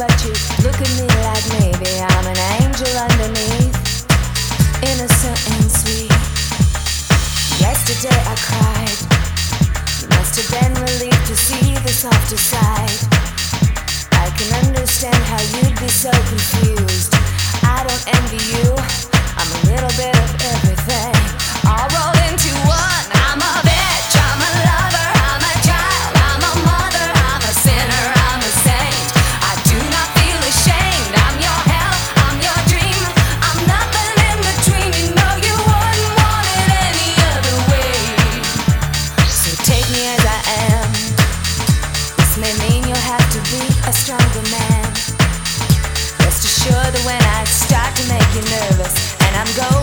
but you look at me like maybe I'm an angel underneath, innocent and sweet. Yesterday I cried. Must have been relieved to see the softer side. I can understand how you'd be so confused. I don't envy you. I'm a little bit of everything. Alright. I'm going.